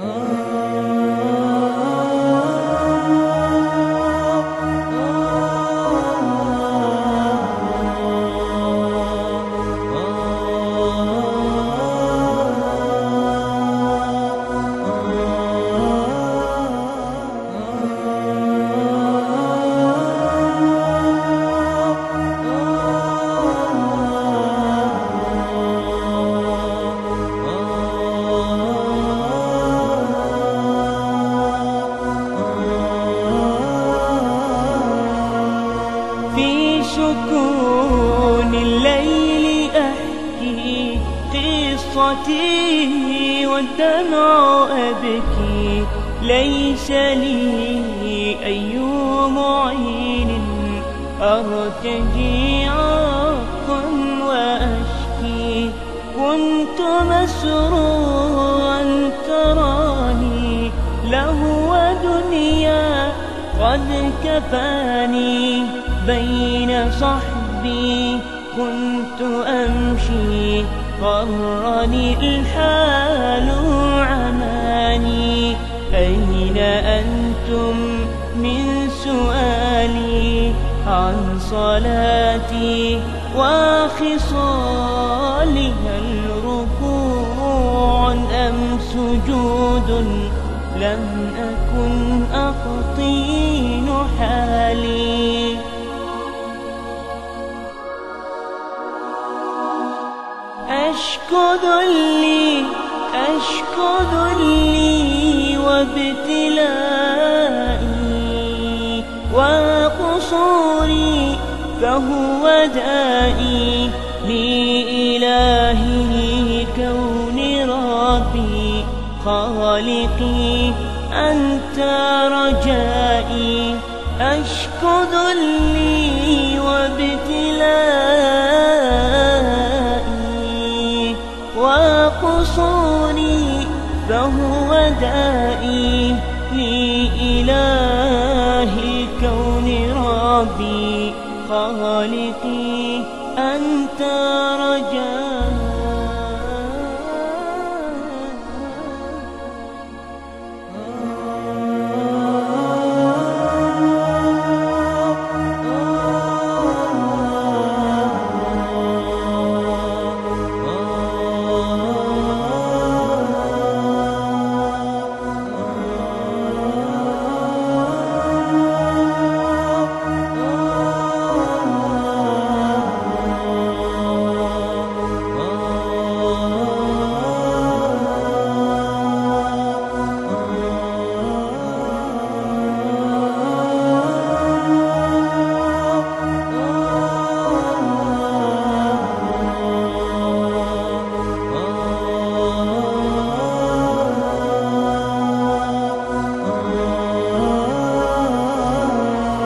어. في سكون الليل أحكي قصتي والدمع أبكي. ليس لي أي معين أرتجي عقا وأشكي. كنت مسرورا تراني لهو دنيا قد كفاني بين صحبي. كنت أمشي غرني الحال عماني. أين أنتم؟ من سؤالي عن صلاتي وخصالي. هل ركوع أم سجود؟ لم أكن أقطين أشكو ذلي أشكو ذلي وابتلائي وقصوري فهو دائي لإلهي كون ربي. خالقي أنت رجائي أشكو ذلي وابتلائي وقصوري فهو دائي لإله الكون ربي خالقي أنت.